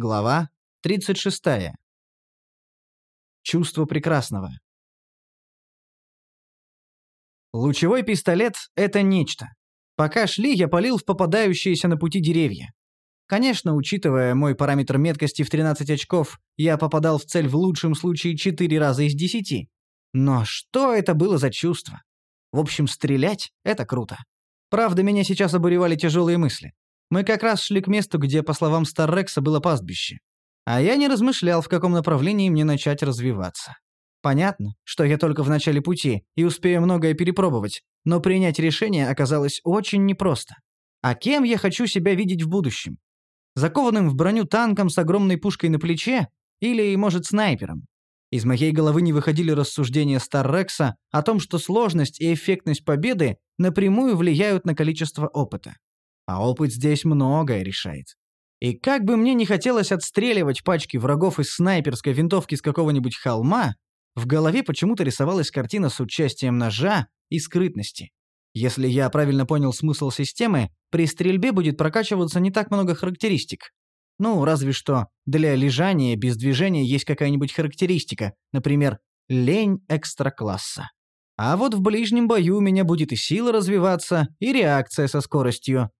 Глава 36. Чувство прекрасного. Лучевой пистолет — это нечто. Пока шли, я полил в попадающиеся на пути деревья. Конечно, учитывая мой параметр меткости в 13 очков, я попадал в цель в лучшем случае 4 раза из 10. Но что это было за чувство? В общем, стрелять — это круто. Правда, меня сейчас обуревали тяжелые мысли. Мы как раз шли к месту, где, по словам Старрекса, было пастбище. А я не размышлял, в каком направлении мне начать развиваться. Понятно, что я только в начале пути и успею многое перепробовать, но принять решение оказалось очень непросто. А кем я хочу себя видеть в будущем? Закованным в броню танком с огромной пушкой на плече или, может, снайпером? Из моей головы не выходили рассуждения Старрекса о том, что сложность и эффектность победы напрямую влияют на количество опыта. А опыт здесь многое решает. И как бы мне не хотелось отстреливать пачки врагов из снайперской винтовки с какого-нибудь холма, в голове почему-то рисовалась картина с участием ножа и скрытности. Если я правильно понял смысл системы, при стрельбе будет прокачиваться не так много характеристик. Ну, разве что для лежания без движения есть какая-нибудь характеристика, например, лень экстра-класса. А вот в ближнем бою у меня будет и сила развиваться, и реакция со скоростью,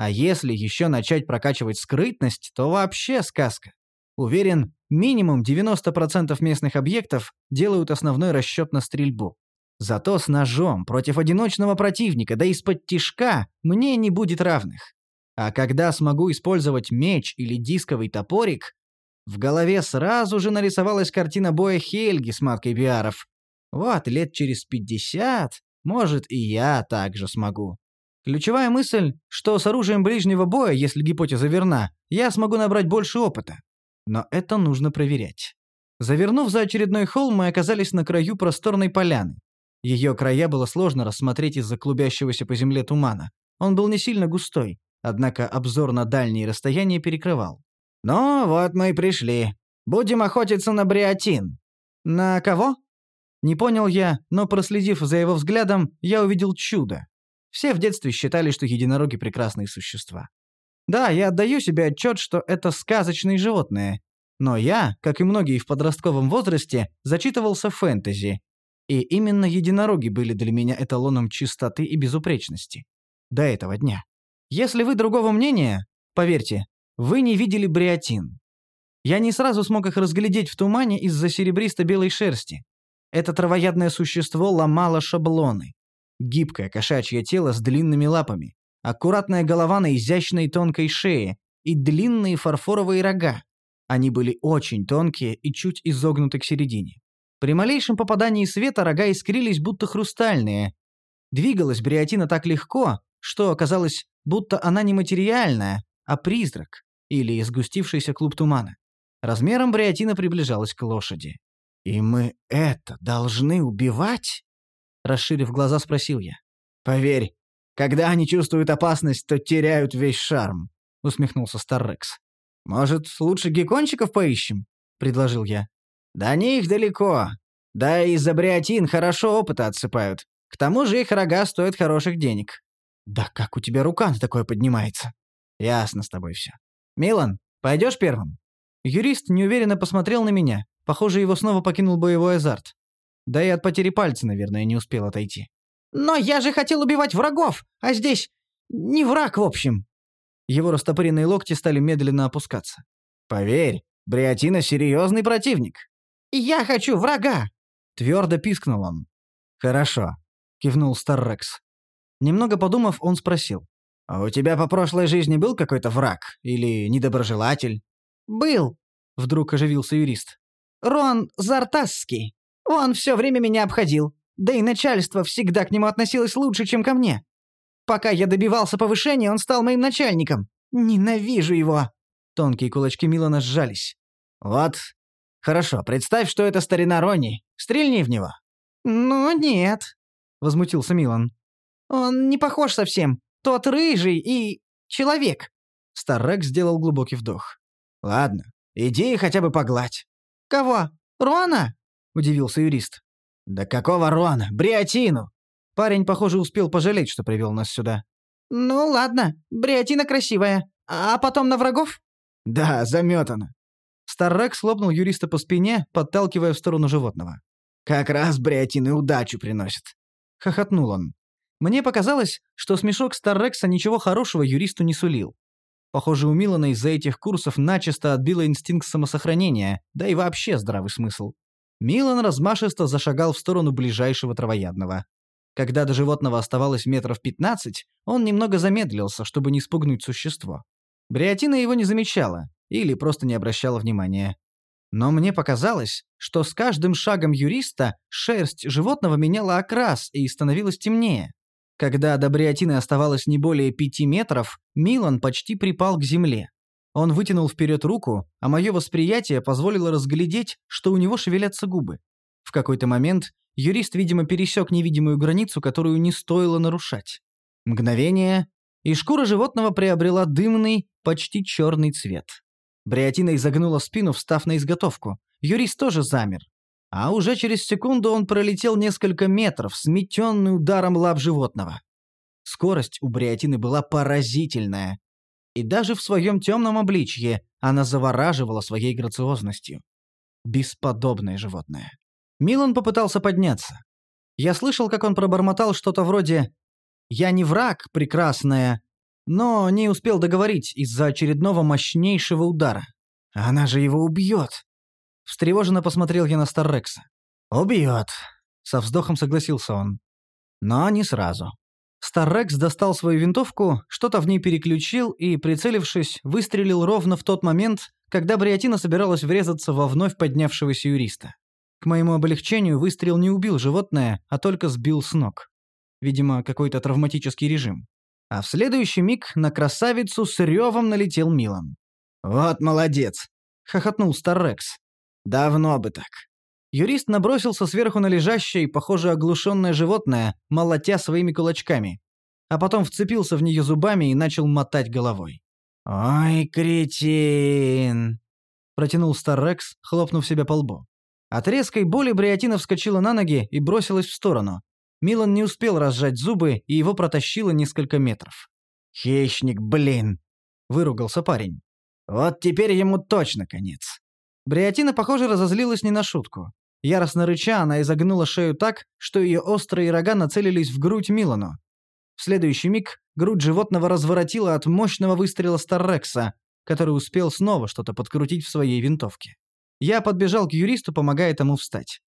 а если еще начать прокачивать скрытность, то вообще сказка. Уверен, минимум 90% местных объектов делают основной расчет на стрельбу. Зато с ножом против одиночного противника, да из-под тишка, мне не будет равных. А когда смогу использовать меч или дисковый топорик, в голове сразу же нарисовалась картина боя Хельги с маткой биаров. Вот лет через 50, может, и я также смогу. Ключевая мысль, что с оружием ближнего боя, если гипотеза верна, я смогу набрать больше опыта. Но это нужно проверять. Завернув за очередной холм, мы оказались на краю просторной поляны. Ее края было сложно рассмотреть из-за клубящегося по земле тумана. Он был не сильно густой, однако обзор на дальние расстояния перекрывал. «Ну, вот мы и пришли. Будем охотиться на бриотин». «На кого?» Не понял я, но проследив за его взглядом, я увидел чудо. Все в детстве считали, что единороги – прекрасные существа. Да, я отдаю себе отчет, что это сказочные животные. Но я, как и многие в подростковом возрасте, зачитывался фэнтези. И именно единороги были для меня эталоном чистоты и безупречности. До этого дня. Если вы другого мнения, поверьте, вы не видели бриотин. Я не сразу смог их разглядеть в тумане из-за серебристо-белой шерсти. Это травоядное существо ломало шаблоны. Гибкое кошачье тело с длинными лапами, аккуратная голова на изящной тонкой шее и длинные фарфоровые рога. Они были очень тонкие и чуть изогнуты к середине. При малейшем попадании света рога искрились, будто хрустальные. Двигалась Бриотина так легко, что оказалось, будто она не материальная, а призрак или сгустившийся клуб тумана. Размером Бриотина приближалась к лошади. «И мы это должны убивать?» Расширив глаза, спросил я. «Поверь, когда они чувствуют опасность, то теряют весь шарм», — усмехнулся Старрекс. «Может, лучше геккончиков поищем?» — предложил я. «До них далеко. Да и за бриотин хорошо опыта отсыпают. К тому же их рога стоят хороших денег». «Да как у тебя рука на такое поднимается?» «Ясно с тобой все. Милан, пойдешь первым?» Юрист неуверенно посмотрел на меня. Похоже, его снова покинул боевой азарт. Да и от потери пальца, наверное, не успел отойти. «Но я же хотел убивать врагов, а здесь... не враг, в общем». Его растопыренные локти стали медленно опускаться. «Поверь, Бриотина — серьезный противник». «Я хочу врага!» — твердо пискнул он. «Хорошо», — кивнул Старрекс. Немного подумав, он спросил. «А у тебя по прошлой жизни был какой-то враг? Или недоброжелатель?» «Был», — вдруг оживился юрист. «Рон Зартасский». Он все время меня обходил, да и начальство всегда к нему относилось лучше, чем ко мне. Пока я добивался повышения, он стал моим начальником. Ненавижу его!» Тонкие кулачки Милана сжались. «Вот. Хорошо, представь, что это старина Ронни. Стрельни в него». «Ну, нет», — возмутился Милан. «Он не похож совсем. Тот рыжий и... человек». Старрек сделал глубокий вдох. «Ладно, иди хотя бы погладь». «Кого? Рона?» — удивился юрист. «Да какого Рона? Бриотину!» Парень, похоже, успел пожалеть, что привел нас сюда. «Ну ладно, Бриотина красивая. А потом на врагов?» «Да, заметано». Старрекс хлопнул юриста по спине, подталкивая в сторону животного. «Как раз бриотины удачу приносит». Хохотнул он. Мне показалось, что смешок Старрекса ничего хорошего юристу не сулил. Похоже, у Милана из-за этих курсов начисто отбило инстинкт самосохранения, да и вообще здравый смысл. Милан размашисто зашагал в сторону ближайшего травоядного. Когда до животного оставалось метров пятнадцать, он немного замедлился, чтобы не спугнуть существо. Бриотина его не замечала или просто не обращала внимания. Но мне показалось, что с каждым шагом юриста шерсть животного меняла окрас и становилась темнее. Когда до бриотины оставалось не более пяти метров, Милан почти припал к земле. Он вытянул вперед руку, а мое восприятие позволило разглядеть, что у него шевелятся губы. В какой-то момент юрист, видимо, пересек невидимую границу, которую не стоило нарушать. Мгновение, и шкура животного приобрела дымный, почти черный цвет. Бриотина изогнула спину, встав на изготовку. Юрист тоже замер. А уже через секунду он пролетел несколько метров, сметенный ударом лап животного. Скорость у Бриотины была поразительная. И даже в своем темном обличье она завораживала своей грациозностью. Бесподобное животное. Милан попытался подняться. Я слышал, как он пробормотал что-то вроде «Я не враг, прекрасная», но не успел договорить из-за очередного мощнейшего удара. «Она же его убьет!» Встревоженно посмотрел я на Старрекса. «Убьет!» — со вздохом согласился он. Но не сразу. Старрекс достал свою винтовку, что-то в ней переключил и, прицелившись, выстрелил ровно в тот момент, когда Бриотина собиралась врезаться во вновь поднявшегося юриста. К моему облегчению выстрел не убил животное, а только сбил с ног. Видимо, какой-то травматический режим. А в следующий миг на красавицу с ревом налетел Милан. «Вот молодец!» — хохотнул Старрекс. «Давно бы так». Юрист набросился сверху на лежащее, похоже, оглушенное животное, молотя своими кулачками. А потом вцепился в нее зубами и начал мотать головой. «Ой, кретин!» — протянул Старрекс, хлопнув себя по лбу. От резкой боли Бриотина вскочила на ноги и бросилась в сторону. Милан не успел разжать зубы, и его протащило несколько метров. «Хищник, блин!» — выругался парень. «Вот теперь ему точно конец». Бриотина, похоже, разозлилась не на шутку. Яростно рыча, она изогнула шею так, что ее острые рога нацелились в грудь Милану. В следующий миг грудь животного разворотила от мощного выстрела Старрекса, который успел снова что-то подкрутить в своей винтовке. Я подбежал к юристу, помогая тому встать.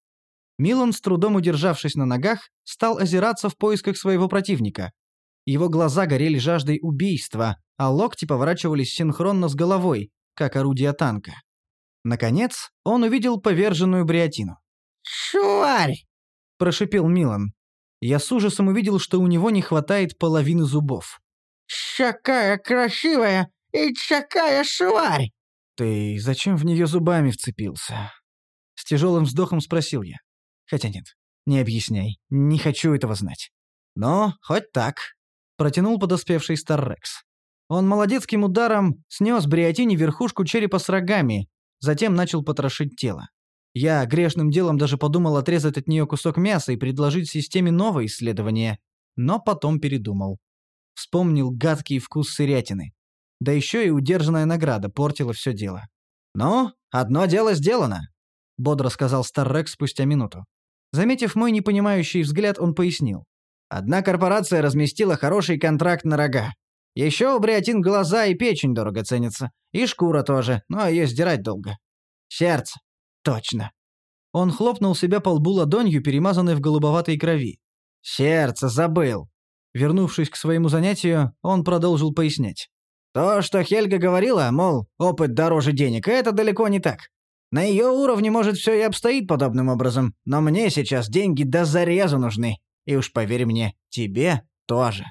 Милан, с трудом удержавшись на ногах, стал озираться в поисках своего противника. Его глаза горели жаждой убийства, а локти поворачивались синхронно с головой, как орудие танка. Наконец, он увидел поверженную бриотину. «Шварь!» – прошипел Милан. Я с ужасом увидел, что у него не хватает половины зубов. «Какая красивая и какая шварь!» «Ты зачем в нее зубами вцепился?» С тяжелым вздохом спросил я. Хотя нет, не объясняй, не хочу этого знать. Но хоть так. Протянул подоспевший Старрекс. Он молодецким ударом снес Бриотине верхушку черепа с рогами, затем начал потрошить тело. Я грешным делом даже подумал отрезать от нее кусок мяса и предложить системе новое исследование, но потом передумал. Вспомнил гадкий вкус сырятины. Да еще и удержанная награда портила все дело. «Ну, одно дело сделано», — бодро сказал Старрекс спустя минуту. Заметив мой непонимающий взгляд, он пояснил. «Одна корпорация разместила хороший контракт на рога. Еще у бриотин глаза и печень дорого ценятся. И шкура тоже, но ее сдирать долго. Сердце. Точно. Он хлопнул себя по лбу ладонью, перемазанной в голубоватой крови. Сердце забыл. Вернувшись к своему занятию, он продолжил пояснять. То, что Хельга говорила, мол, опыт дороже денег, это далеко не так. На ее уровне, может, все и обстоит подобным образом, но мне сейчас деньги до зарезу нужны. И уж поверь мне, тебе тоже.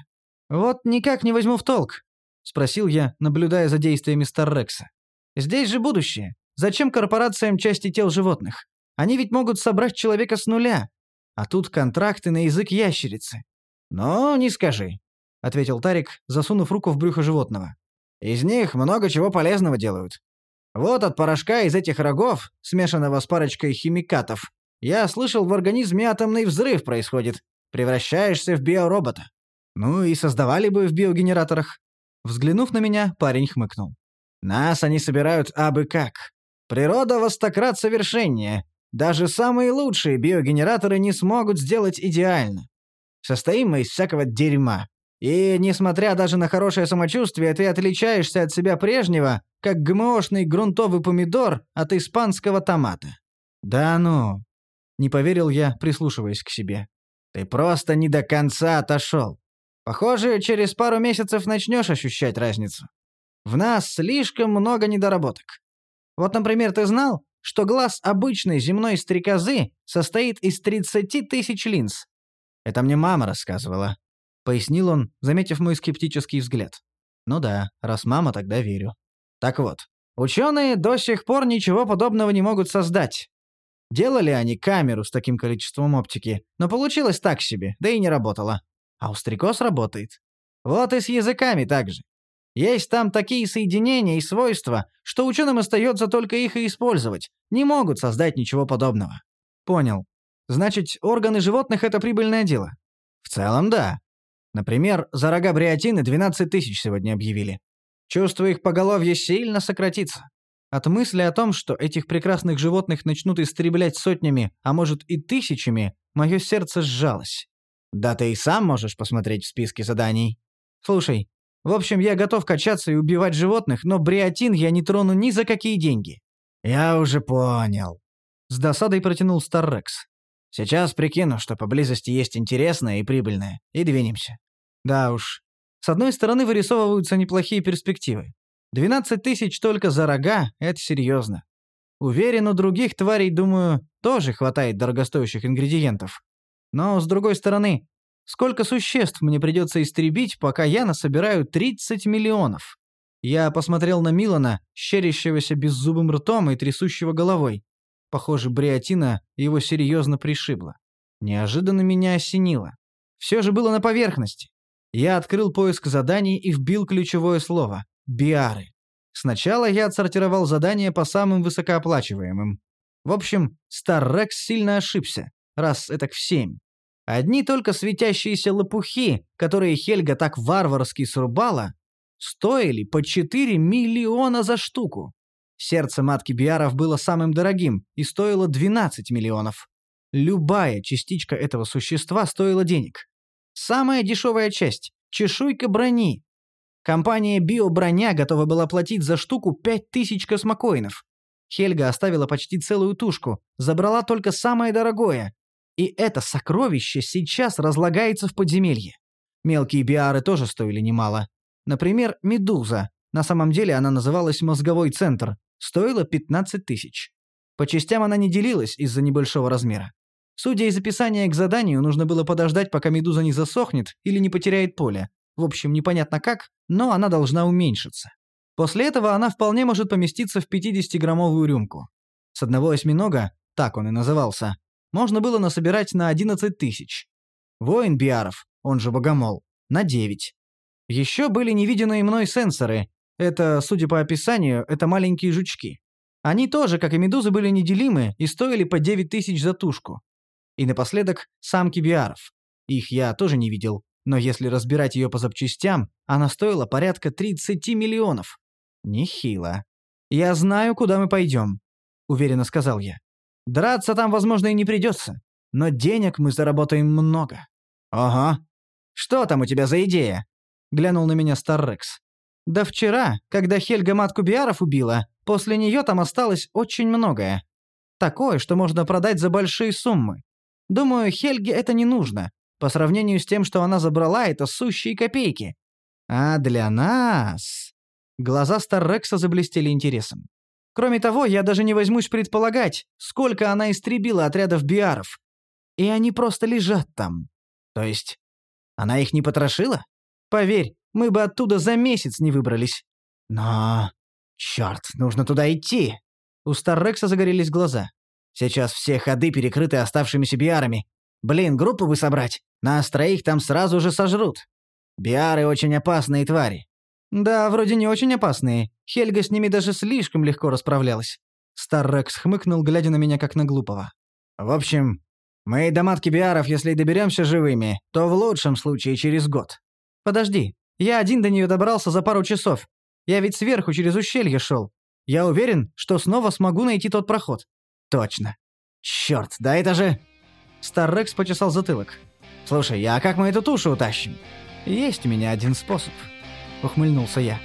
Вот никак не возьму в толк, спросил я, наблюдая за действиями Старрекса. Здесь же будущее. Зачем корпорациям части тел животных? Они ведь могут собрать человека с нуля. А тут контракты на язык ящерицы. «Ну, не скажи», — ответил Тарик, засунув руку в брюхо животного. «Из них много чего полезного делают. Вот от порошка из этих рогов, смешанного с парочкой химикатов, я слышал, в организме атомный взрыв происходит. Превращаешься в биоробота. Ну и создавали бы в биогенераторах. Взглянув на меня, парень хмыкнул. Нас они собирают абы как. Природа востократ совершеннее. Даже самые лучшие биогенераторы не смогут сделать идеально. Состоим мы из всякого дерьма. И, несмотря даже на хорошее самочувствие, ты отличаешься от себя прежнего, как ГМОшный грунтовый помидор от испанского томата. Да ну. Не поверил я, прислушиваясь к себе. Ты просто не до конца отошел. Похоже, через пару месяцев начнешь ощущать разницу. В нас слишком много недоработок. Вот, например, ты знал, что глаз обычной земной стрекозы состоит из 30 тысяч линз? Это мне мама рассказывала. — пояснил он, заметив мой скептический взгляд. «Ну да, раз мама, тогда верю». Так вот, ученые до сих пор ничего подобного не могут создать. Делали они камеру с таким количеством оптики, но получилось так себе, да и не работало. А у стрекоз работает. Вот и с языками так же. Есть там такие соединения и свойства, что ученым остается только их и использовать. Не могут создать ничего подобного. Понял. Значит, органы животных — это прибыльное дело? В целом, да. Например, за рога бриотины 12 тысяч сегодня объявили. Чувство их поголовья сильно сократится. От мысли о том, что этих прекрасных животных начнут истреблять сотнями, а может и тысячами, мое сердце сжалось. Да ты и сам можешь посмотреть в списке заданий. Слушай, в общем, я готов качаться и убивать животных, но бриотин я не трону ни за какие деньги. Я уже понял. С досадой протянул Старрекс. Сейчас прикину, что поблизости есть интересное и прибыльное, и двинемся. Да уж. С одной стороны вырисовываются неплохие перспективы. 12 тысяч только за рога — это серьезно. Уверен, у других тварей, думаю, тоже хватает дорогостоящих ингредиентов. Но, с другой стороны, сколько существ мне придется истребить, пока я насобираю 30 миллионов? Я посмотрел на Милана, щерящегося беззубым ртом и трясущего головой. Похоже, бриотина его серьезно пришибла. Неожиданно меня осенило. Все же было на поверхности. Я открыл поиск заданий и вбил ключевое слово – биары. Сначала я отсортировал задания по самым высокооплачиваемым. В общем, Старрекс сильно ошибся, раз это в семь. Одни только светящиеся лопухи, которые Хельга так варварски срубала, стоили по 4 миллиона за штуку. Сердце матки Биаров было самым дорогим и стоило 12 миллионов. Любая частичка этого существа стоила денег. Самая дешевая часть – чешуйка брони. Компания «Биоброня» готова была платить за штуку 5000 космокоинов. Хельга оставила почти целую тушку, забрала только самое дорогое. И это сокровище сейчас разлагается в подземелье. Мелкие биары тоже стоили немало. Например, «Медуза». На самом деле она называлась «Мозговой центр», стоила 15 тысяч. По частям она не делилась из-за небольшого размера. Судя из описания к заданию, нужно было подождать, пока медуза не засохнет или не потеряет поле. В общем, непонятно как, но она должна уменьшиться. После этого она вполне может поместиться в 50-граммовую рюмку. С одного осьминога, так он и назывался, можно было насобирать на 11 тысяч. Воин Биаров, он же Богомол, на 9. Еще были невиденные мной сенсоры, это, судя по описанию, это маленькие жучки. Они тоже, как и медузы, были неделимы и стоили по 9 тысяч за тушку. И напоследок самки биаров. Их я тоже не видел, но если разбирать ее по запчастям, она стоила порядка 30 миллионов. Нехило. «Я знаю, куда мы пойдем», — уверенно сказал я. «Драться там, возможно, и не придется, но денег мы заработаем много». «Ага. Что там у тебя за идея?» — глянул на меня Старрекс. Да вчера, когда Хельга матку Биаров убила, после нее там осталось очень многое. Такое, что можно продать за большие суммы. Думаю, Хельге это не нужно. По сравнению с тем, что она забрала, это сущие копейки. А для нас... Глаза Старрекса заблестели интересом. Кроме того, я даже не возьмусь предполагать, сколько она истребила отрядов биаров. И они просто лежат там. То есть, она их не потрошила? Поверь, мы бы оттуда за месяц не выбрались. Но... Черт, нужно туда идти. У Старрекса загорелись глаза. Сейчас все ходы перекрыты оставшимися биарами. Блин, группу бы собрать. Нас троих там сразу же сожрут. Биары очень опасные твари. Да, вроде не очень опасные. Хельга с ними даже слишком легко расправлялась. Старрекс хмыкнул, глядя на меня как на глупого. В общем, мы до матки биаров, если доберемся живыми, то в лучшем случае через год. Подожди, я один до нее добрался за пару часов. Я ведь сверху через ущелье шел. Я уверен, что снова смогу найти тот проход. Точно. Черт, да это же... Старрекс почесал затылок. «Слушай, а как мы эту тушу утащим?» «Есть у меня один способ», — ухмыльнулся я.